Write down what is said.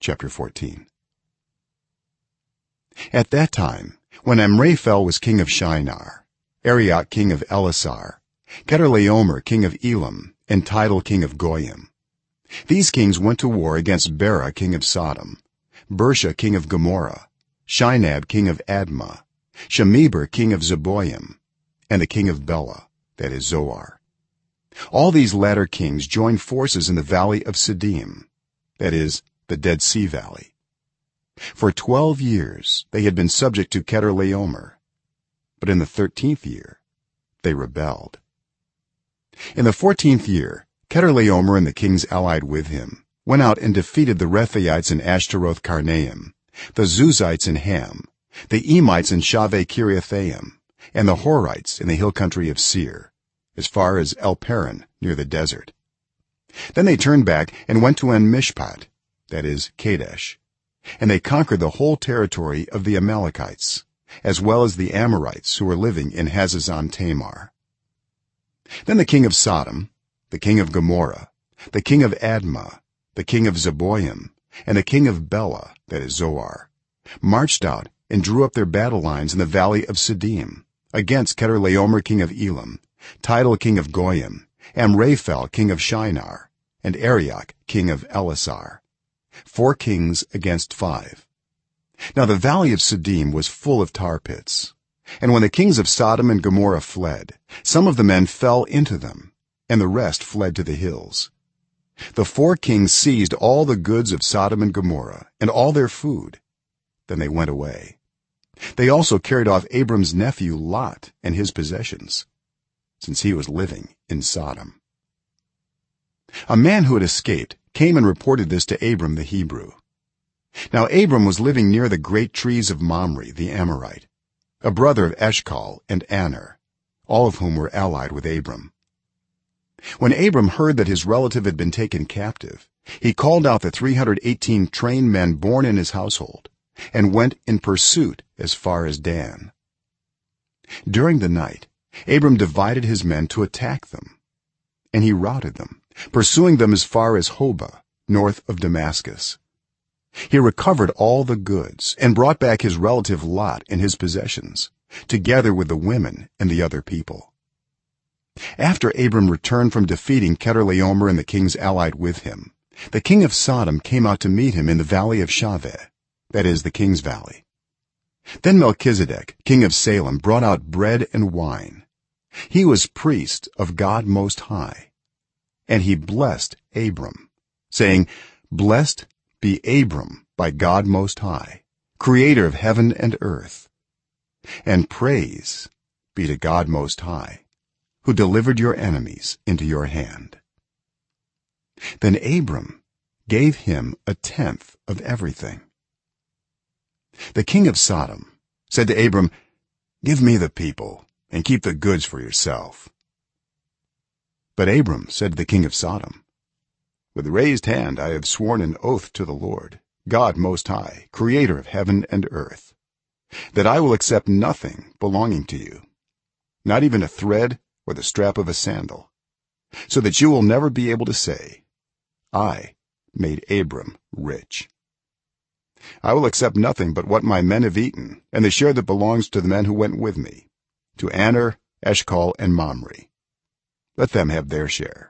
chapter 14 at that time when amraphel was king of shinar arioch king of ellasar kedorlaomer king of elam and tidal king of goyim these kings went to war against bera king of sodom birsha king of gomorrah shinab king of admah shemeber king of zeboyim and the king of bela that is zoar. All these latter kings joined forces in the valley of siddim that is the dead sea valley. For 12 years they had been subject to kedorlaomer but in the 13th year they rebelled. In the 14th year kedorlaomer and the kings allied with him went out and defeated the rephaites in ashteroth karnaim the zuzites in ham the emites in shaveh kiriathaim and the horites in the hill country of seir as far as el-paran near the desert. Then they turned back and went to en-mishpat that is kadesh. And they conquered the whole territory of the amalekites as well as the amorites who were living in hazezon tamar. Then the king of sodom the king of gomorrah the king of admah the king of zeboyim and the king of bela that is zoar marched out and drew up their battle lines in the valley of siddim against kedorlaomer king of elam tidal king of goyim amraphel king of shinar and arioch king of ellasar four kings against 5 now the valley of siddim was full of tar pits. And when the kings of sodom and gomorrah fled some of the men fell into them and the rest fled to the hills. The four kings seized all the goods of sodom and gomorrah and all their food. Then they went away. They also carried off abram's nephew lot and his possessions since he was living in sodom. A man who had escaped came and reported this to abram the hebrew. Now abram was living near the great trees of mamre the amorite a brother of eshkol and aner all of whom were allied with abram. When abram heard that his relative had been taken captive he called out the 318 trained men born in his household and went in pursuit as far as dan. During the night abram divided his men to attack them and he routed them pursuing them as far as hobah north of damascus. He recovered all the goods and brought back his relative lot and his possessions together with the women and the other people. After abram returned from defeating kedorlaomer and the kings allied with him the king of sodom came out to meet him in the valley of shaveh that is the king's valley. Then melchizedek king of salem brought out bread and wine. He was priest of god most high and he blessed abram saying blessed be abram by god most high creator of heaven and earth. And praise be to god most high who delivered your enemies into your hand. Then abram gave him a tenth of everything. The king of sodom said to abram give me the people and keep the goods for yourself but abram said to the king of sodom with raised hand i have sworn an oath to the lord god most high creator of heaven and earth that i will accept nothing belonging to you not even a thread or the strap of a sandal so that you will never be able to say i made abram rich i will accept nothing but what my men have eaten and the share that belongs to the men who went with me to aner eshkol and mamre let them have their share